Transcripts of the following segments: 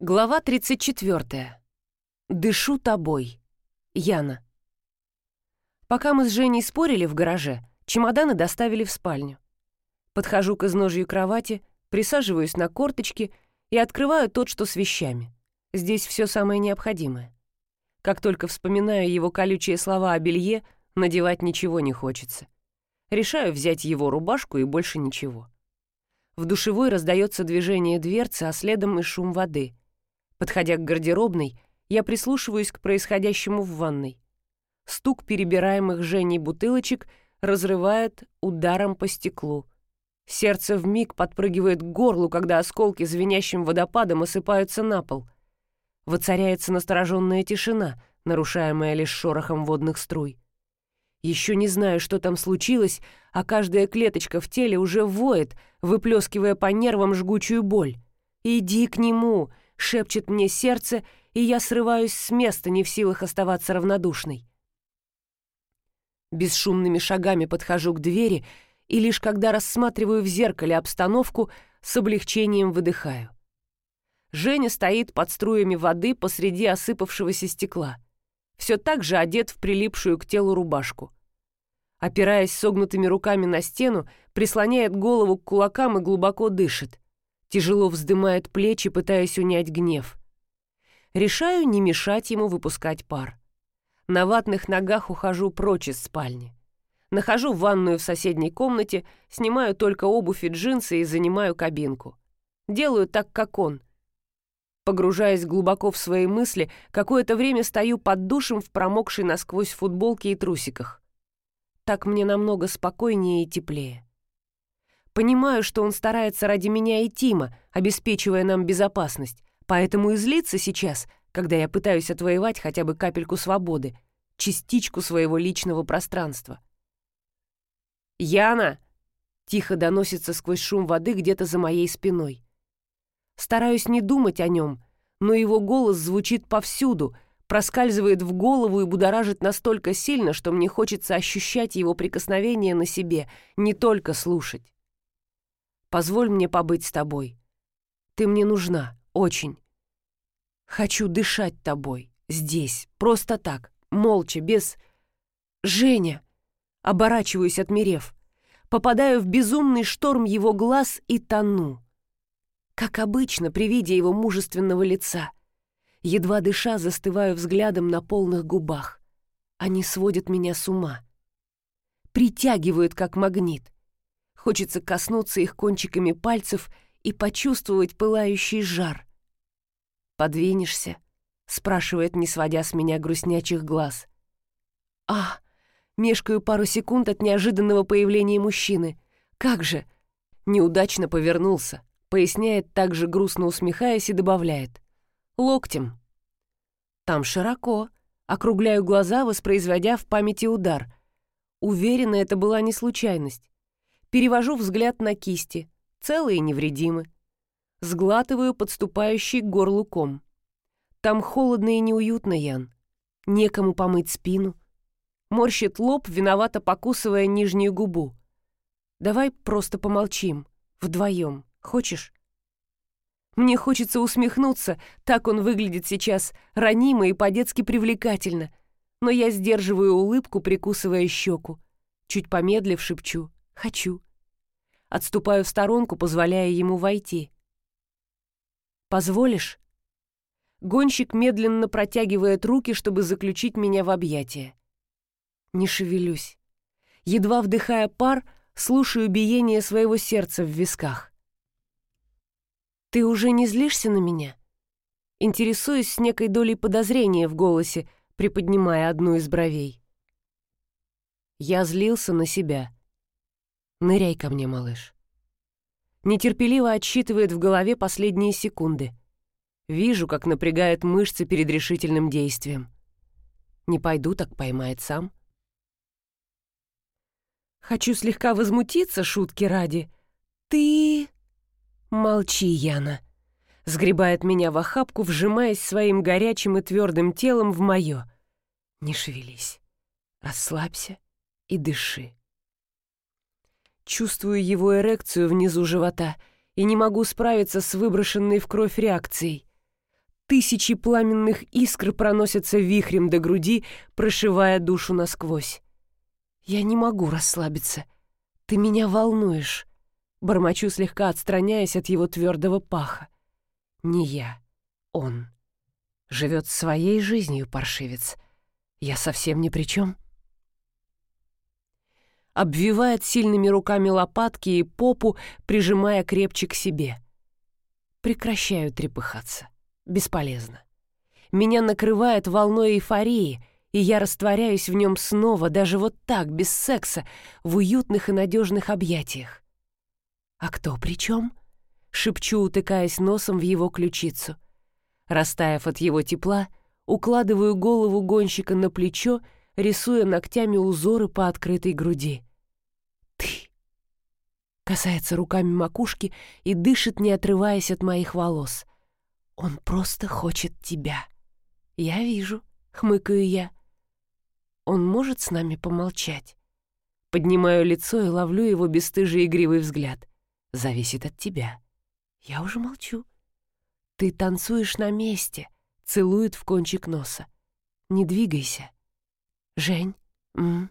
Глава 34. «Дышу тобой». Яна. Пока мы с Женей спорили в гараже, чемоданы доставили в спальню. Подхожу к изножью кровати, присаживаюсь на корточки и открываю тот, что с вещами. Здесь все самое необходимое. Как только вспоминаю его колючие слова о белье, надевать ничего не хочется. Решаю взять его рубашку и больше ничего. В душевой раздается движение дверцы, а следом и шум воды — Подходя к гардеробной, я прислушиваюсь к происходящему в ванной. Стук перебираемых Женей бутылочек разрывает ударом по стеклу. Сердце вмиг подпрыгивает к горлу, когда осколки звенящим водопадом осыпаются на пол. Воцаряется настороженная тишина, нарушаемая лишь шорохом водных струй. Еще не знаю, что там случилось, а каждая клеточка в теле уже воет, выплескивая по нервам жгучую боль. «Иди к нему! Шепчет мне сердце, и я срываюсь с места, не в силах оставаться равнодушной. Бесшумными шагами подхожу к двери, и лишь когда рассматриваю в зеркале обстановку, с облегчением выдыхаю. Женя стоит под струями воды посреди осыпавшегося стекла. Все так же одет в прилипшую к телу рубашку. Опираясь согнутыми руками на стену, прислоняет голову к кулакам и глубоко дышит. Тяжело вздымает плечи, пытаясь унять гнев. Решаю не мешать ему выпускать пар. На ватных ногах ухожу прочь из спальни. Нахожу ванную в соседней комнате, снимаю только обувь и джинсы и занимаю кабинку. Делаю так, как он. Погружаясь глубоко в свои мысли, какое-то время стою под душем в промокшей насквозь футболке и трусиках. Так мне намного спокойнее и теплее. Понимаю, что он старается ради меня и Тима, обеспечивая нам безопасность, поэтому и злится сейчас, когда я пытаюсь отвоевать хотя бы капельку свободы, частичку своего личного пространства. «Яна!» — тихо доносится сквозь шум воды где-то за моей спиной. Стараюсь не думать о нем, но его голос звучит повсюду, проскальзывает в голову и будоражит настолько сильно, что мне хочется ощущать его прикосновение на себе, не только слушать. Позволь мне побыть с тобой. Ты мне нужна, очень. Хочу дышать тобой, здесь, просто так, молча, без... Женя! Оборачиваюсь, отмерев. Попадаю в безумный шторм его глаз и тону. Как обычно при виде его мужественного лица. Едва дыша, застываю взглядом на полных губах. Они сводят меня с ума. Притягивают, как магнит. Хочется коснуться их кончиками пальцев и почувствовать пылающий жар. «Подвинешься?» — спрашивает, не сводя с меня грустнячих глаз. «А!» — мешкаю пару секунд от неожиданного появления мужчины. «Как же!» Неудачно повернулся, поясняет также грустно усмехаясь и добавляет. «Локтем». «Там широко», округляю глаза, воспроизводя в памяти удар. Уверена, это была не случайность. Перевожу взгляд на кисти, целые и невредимы. Сглатываю подступающий к горлу ком. Там холодно и неуютно, Ян. Некому помыть спину. Морщит лоб, виновато покусывая нижнюю губу. Давай просто помолчим. Вдвоем. Хочешь? Мне хочется усмехнуться, так он выглядит сейчас, ранимо и по-детски привлекательно. Но я сдерживаю улыбку, прикусывая щеку. Чуть помедлив, шепчу. Хочу. Отступаю в сторонку, позволяя ему войти. «Позволишь?» Гонщик медленно протягивает руки, чтобы заключить меня в объятия. Не шевелюсь. Едва вдыхая пар, слушаю биение своего сердца в висках. «Ты уже не злишься на меня?» Интересуюсь с некой долей подозрения в голосе, приподнимая одну из бровей. Я злился на себя. Ныряй ко мне, малыш. Нетерпеливо отсчитывает в голове последние секунды. Вижу, как напрягает мышцы перед решительным действием. Не пойду, так поймает сам. Хочу слегка возмутиться шутки ради. Ты... Молчи, Яна. Сгребает меня в охапку, вжимаясь своим горячим и твердым телом в мое. Не шевелись. Расслабься и дыши. Чувствую его эрекцию внизу живота и не могу справиться с выброшенной в кровь реакцией. Тысячи пламенных искр проносятся вихрем до груди, прошивая душу насквозь. Я не могу расслабиться. Ты меня волнуешь. Бормочу, слегка отстраняясь от его твердого паха. Не я, он. Живет своей жизнью, паршивец. Я совсем ни при чем. Обвивает сильными руками лопатки и попу, прижимая крепче к себе. Прекращаю трепыхаться. Бесполезно. Меня накрывает волной эйфории, и я растворяюсь в нем снова, даже вот так, без секса, в уютных и надежных объятиях. «А кто при чем?» — шепчу, утыкаясь носом в его ключицу. Растаяв от его тепла, укладываю голову гонщика на плечо, рисуя ногтями узоры по открытой груди. Касается руками макушки и дышит, не отрываясь от моих волос. «Он просто хочет тебя». «Я вижу», — хмыкаю я. «Он может с нами помолчать?» Поднимаю лицо и ловлю его бесстыжий игривый взгляд. «Зависит от тебя». «Я уже молчу». «Ты танцуешь на месте», — целует в кончик носа. «Не двигайся». «Жень, м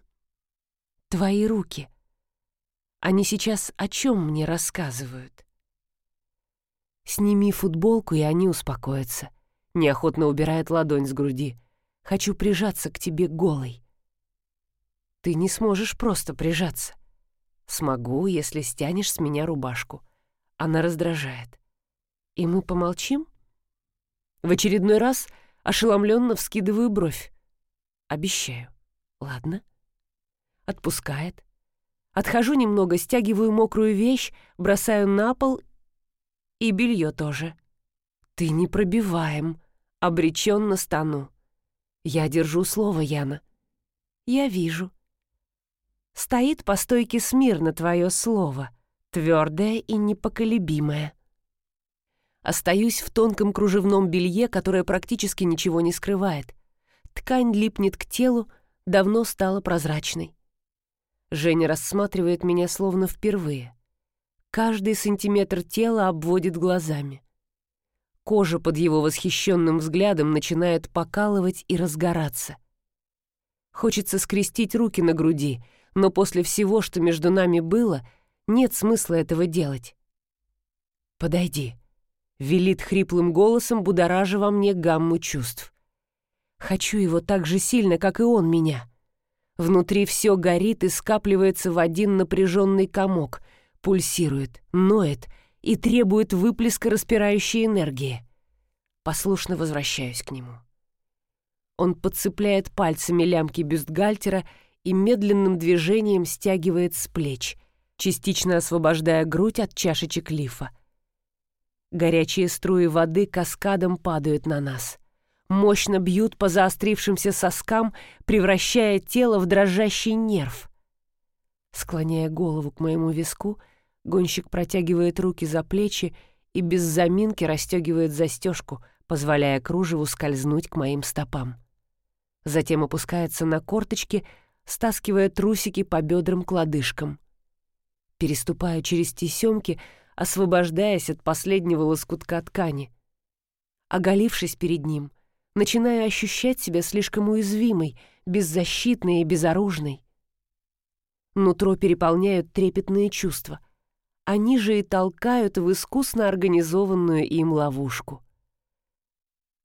твои руки. Они сейчас о чем мне рассказывают?» «Сними футболку, и они успокоятся». Неохотно убирает ладонь с груди. «Хочу прижаться к тебе голой». «Ты не сможешь просто прижаться». «Смогу, если стянешь с меня рубашку». Она раздражает. «И мы помолчим?» В очередной раз ошеломленно вскидываю бровь. «Обещаю». «Ладно». Отпускает. Отхожу немного, стягиваю мокрую вещь, бросаю на пол и белье тоже. «Ты не пробиваем», — обреченно стану. «Я держу слово, Яна». «Я вижу». Стоит по стойке смирно твое слово, твердое и непоколебимое. Остаюсь в тонком кружевном белье, которое практически ничего не скрывает. Ткань липнет к телу, давно стала прозрачной. Женя рассматривает меня словно впервые. Каждый сантиметр тела обводит глазами. Кожа под его восхищенным взглядом начинает покалывать и разгораться. Хочется скрестить руки на груди, но после всего, что между нами было, нет смысла этого делать. «Подойди», — велит хриплым голосом, будоража во мне гамму чувств. Хочу его так же сильно, как и он меня. Внутри все горит и скапливается в один напряженный комок — пульсирует, ноет и требует выплеска распирающей энергии. Послушно возвращаюсь к нему. Он подцепляет пальцами лямки бюстгальтера и медленным движением стягивает с плеч, частично освобождая грудь от чашечек лифа. Горячие струи воды каскадом падают на нас. Мощно бьют по заострившимся соскам, превращая тело в дрожащий нерв. Склоняя голову к моему виску, Гонщик протягивает руки за плечи и без заминки расстегивает застежку, позволяя кружеву скользнуть к моим стопам. Затем опускается на корточки, стаскивая трусики по бедрам к лодыжкам. Переступаю через тесемки, освобождаясь от последнего лоскутка ткани. Оголившись перед ним, начинаю ощущать себя слишком уязвимой, беззащитной и безоружной. Нутро переполняют трепетные чувства они же и толкают в искусно организованную им ловушку.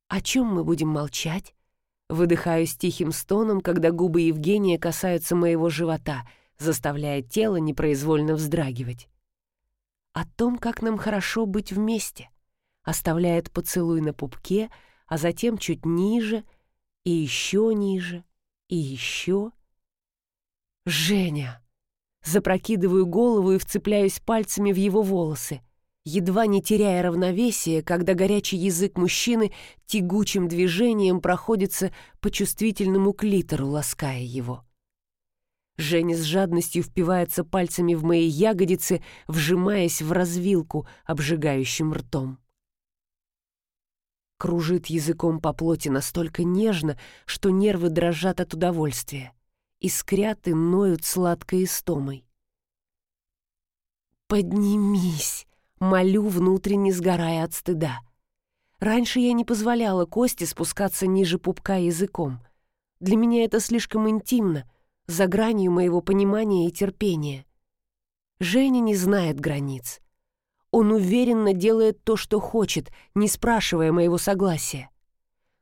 «О чем мы будем молчать?» Выдыхаю с тихим стоном, когда губы Евгения касаются моего живота, заставляя тело непроизвольно вздрагивать. О том, как нам хорошо быть вместе. Оставляет поцелуй на пупке, а затем чуть ниже, и еще ниже, и еще. «Женя!» Запрокидываю голову и вцепляюсь пальцами в его волосы, едва не теряя равновесие, когда горячий язык мужчины тягучим движением проходится по чувствительному клитору, лаская его. Женя с жадностью впивается пальцами в мои ягодицы, вжимаясь в развилку обжигающим ртом. Кружит языком по плоти настолько нежно, что нервы дрожат от удовольствия искрят и ноют сладкой истомой. «Поднимись!» — молю, внутренне сгорая от стыда. Раньше я не позволяла Косте спускаться ниже пупка языком. Для меня это слишком интимно, за гранью моего понимания и терпения. Женя не знает границ. Он уверенно делает то, что хочет, не спрашивая моего согласия.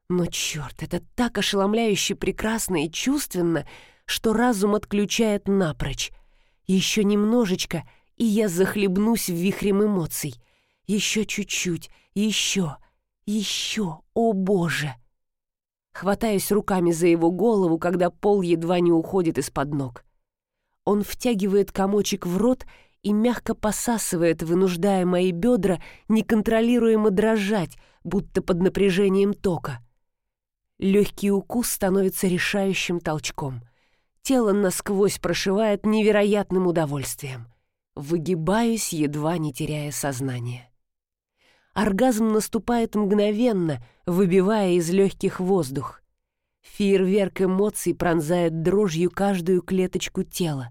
Но черт, это так ошеломляюще прекрасно и чувственно, что разум отключает напрочь. Еще немножечко, и я захлебнусь в вихрем эмоций. Еще чуть-чуть, еще, еще, о боже! Хватаюсь руками за его голову, когда пол едва не уходит из-под ног. Он втягивает комочек в рот и мягко посасывает, вынуждая мои бедра неконтролируемо дрожать, будто под напряжением тока. Легкий укус становится решающим толчком. Тело насквозь прошивает невероятным удовольствием. Выгибаюсь, едва не теряя сознание. Оргазм наступает мгновенно, выбивая из легких воздух. Фейерверк эмоций пронзает дрожью каждую клеточку тела.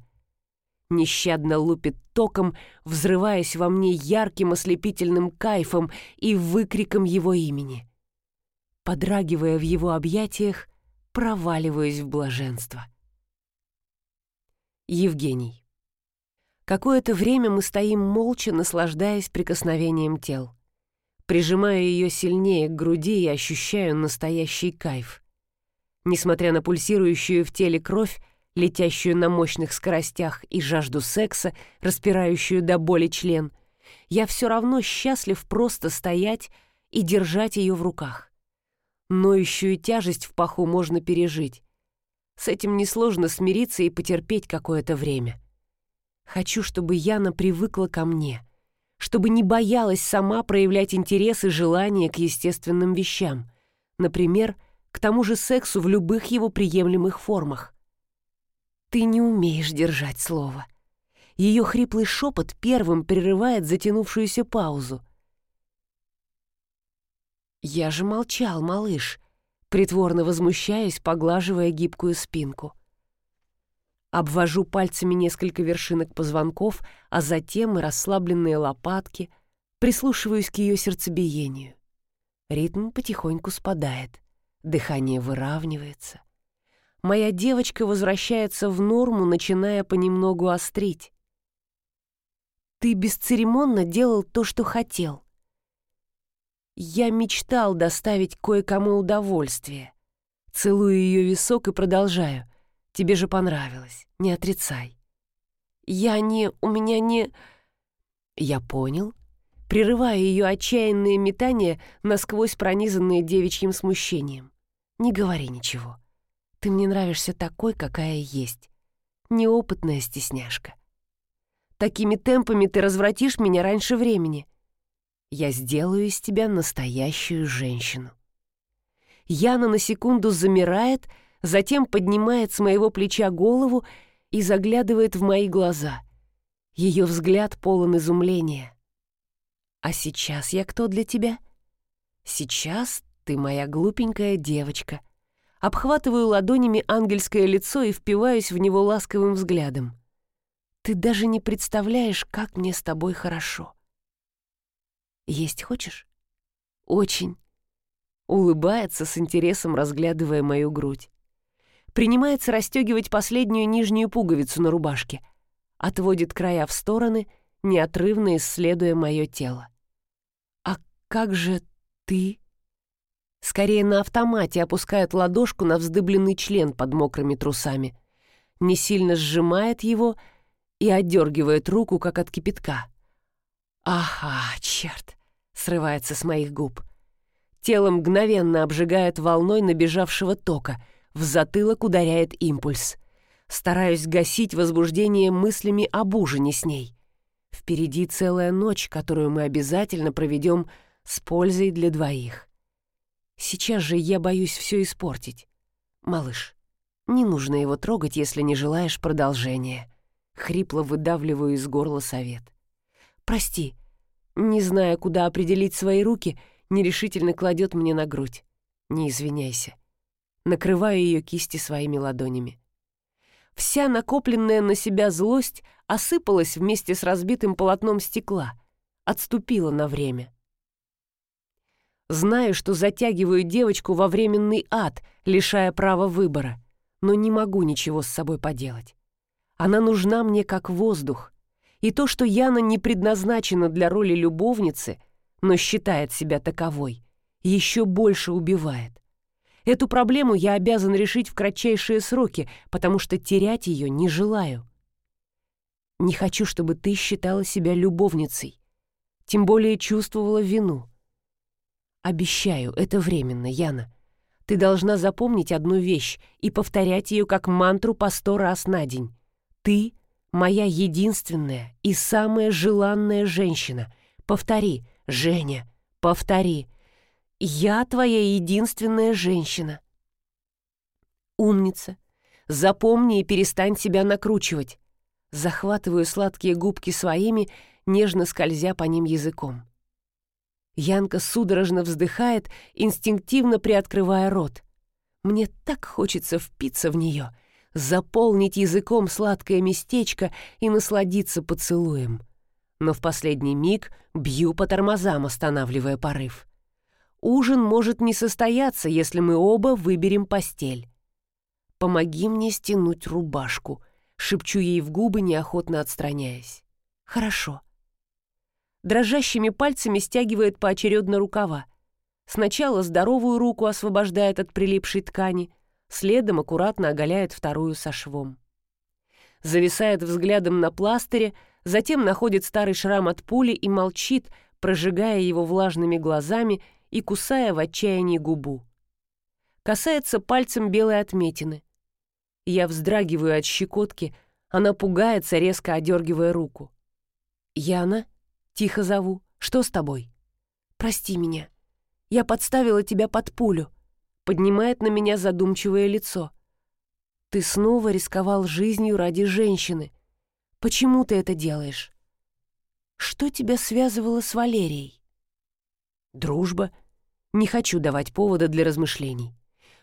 Нещадно лупит током, взрываясь во мне ярким ослепительным кайфом и выкриком его имени подрагивая в его объятиях, проваливаюсь в блаженство. Евгений. Какое-то время мы стоим молча, наслаждаясь прикосновением тел. Прижимаю ее сильнее к груди и ощущаю настоящий кайф. Несмотря на пульсирующую в теле кровь, летящую на мощных скоростях и жажду секса, распирающую до боли член, я все равно счастлив просто стоять и держать ее в руках. Ноющую тяжесть в паху можно пережить. С этим несложно смириться и потерпеть какое-то время. Хочу, чтобы Яна привыкла ко мне, чтобы не боялась сама проявлять интерес и желание к естественным вещам, например, к тому же сексу в любых его приемлемых формах. Ты не умеешь держать слово. Ее хриплый шепот первым прерывает затянувшуюся паузу. «Я же молчал, малыш», притворно возмущаясь, поглаживая гибкую спинку. Обвожу пальцами несколько вершинок позвонков, а затем и расслабленные лопатки, прислушиваюсь к ее сердцебиению. Ритм потихоньку спадает, дыхание выравнивается. Моя девочка возвращается в норму, начиная понемногу острить. «Ты бесцеремонно делал то, что хотел», я мечтал доставить кое-кому удовольствие. Целую ее висок и продолжаю. Тебе же понравилось, не отрицай. Я не... у меня не... Я понял. Прерывая ее отчаянные метания, насквозь пронизанные девичьим смущением. Не говори ничего. Ты мне нравишься такой, какая есть. Неопытная стесняшка. Такими темпами ты развратишь меня раньше времени. Я сделаю из тебя настоящую женщину. Яна на секунду замирает, затем поднимает с моего плеча голову и заглядывает в мои глаза. Ее взгляд полон изумления. «А сейчас я кто для тебя?» «Сейчас ты моя глупенькая девочка». Обхватываю ладонями ангельское лицо и впиваюсь в него ласковым взглядом. «Ты даже не представляешь, как мне с тобой хорошо». «Есть хочешь?» «Очень». Улыбается с интересом, разглядывая мою грудь. Принимается расстегивать последнюю нижнюю пуговицу на рубашке. Отводит края в стороны, неотрывно исследуя мое тело. «А как же ты?» Скорее на автомате опускает ладошку на вздыбленный член под мокрыми трусами. Не сильно сжимает его и отдергивает руку, как от кипятка. «Ага, черт! срывается с моих губ. Тело мгновенно обжигает волной набежавшего тока, в затылок ударяет импульс. Стараюсь гасить возбуждение мыслями об ужине с ней. Впереди целая ночь, которую мы обязательно проведем с пользой для двоих. Сейчас же я боюсь все испортить. Малыш, не нужно его трогать, если не желаешь продолжения. Хрипло выдавливаю из горла совет. Прости, не зная, куда определить свои руки, нерешительно кладет мне на грудь. Не извиняйся. Накрываю ее кисти своими ладонями. Вся накопленная на себя злость осыпалась вместе с разбитым полотном стекла, отступила на время. Знаю, что затягиваю девочку во временный ад, лишая права выбора, но не могу ничего с собой поделать. Она нужна мне как воздух. И то, что Яна не предназначена для роли любовницы, но считает себя таковой, еще больше убивает. Эту проблему я обязан решить в кратчайшие сроки, потому что терять ее не желаю. Не хочу, чтобы ты считала себя любовницей, тем более чувствовала вину. Обещаю, это временно, Яна. Ты должна запомнить одну вещь и повторять ее как мантру по сто раз на день. Ты — моя единственная и самая желанная женщина. Повтори, Женя, повтори. Я твоя единственная женщина. Умница. Запомни и перестань себя накручивать. Захватываю сладкие губки своими, нежно скользя по ним языком. Янка судорожно вздыхает, инстинктивно приоткрывая рот. Мне так хочется впиться в нее, заполнить языком сладкое местечко и насладиться поцелуем. Но в последний миг бью по тормозам, останавливая порыв. Ужин может не состояться, если мы оба выберем постель. «Помоги мне стянуть рубашку», — шепчу ей в губы, неохотно отстраняясь. «Хорошо» дрожащими пальцами стягивает поочередно рукава. Сначала здоровую руку освобождает от прилипшей ткани, следом аккуратно оголяет вторую со швом. Зависает взглядом на пластыре, затем находит старый шрам от пули и молчит, прожигая его влажными глазами и кусая в отчаянии губу. Касается пальцем белой отметины. Я вздрагиваю от щекотки, она пугается, резко одергивая руку. «Яна?» Тихо зову. Что с тобой? Прости меня. Я подставила тебя под пулю. Поднимает на меня задумчивое лицо. Ты снова рисковал жизнью ради женщины. Почему ты это делаешь? Что тебя связывало с Валерией? Дружба. Не хочу давать повода для размышлений.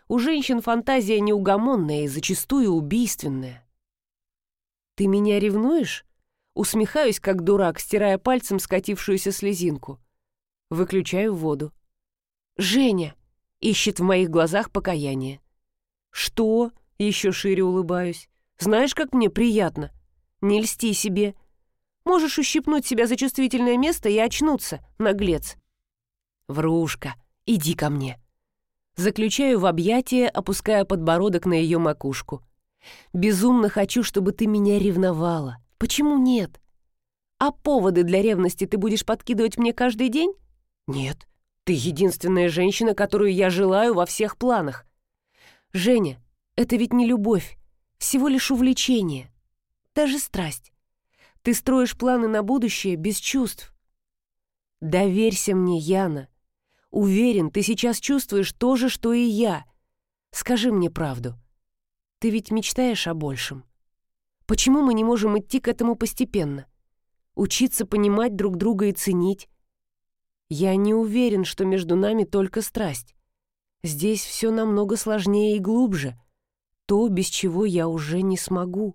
У женщин фантазия неугомонная и зачастую убийственная. Ты меня ревнуешь? Усмехаюсь, как дурак, стирая пальцем скатившуюся слезинку. Выключаю воду. «Женя!» — ищет в моих глазах покаяние. «Что?» — еще шире улыбаюсь. «Знаешь, как мне приятно? Не льсти себе. Можешь ущипнуть себя за чувствительное место и очнуться, наглец». «Врушка, иди ко мне». Заключаю в объятия, опуская подбородок на ее макушку. «Безумно хочу, чтобы ты меня ревновала. Почему нет? А поводы для ревности ты будешь подкидывать мне каждый день? Нет. Ты единственная женщина, которую я желаю во всех планах. Женя, это ведь не любовь, всего лишь увлечение. Даже страсть. Ты строишь планы на будущее без чувств. Доверься мне, Яна. Уверен, ты сейчас чувствуешь то же, что и я. Скажи мне правду. Ты ведь мечтаешь о большем. Почему мы не можем идти к этому постепенно? Учиться понимать друг друга и ценить? Я не уверен, что между нами только страсть. Здесь все намного сложнее и глубже. То, без чего я уже не смогу.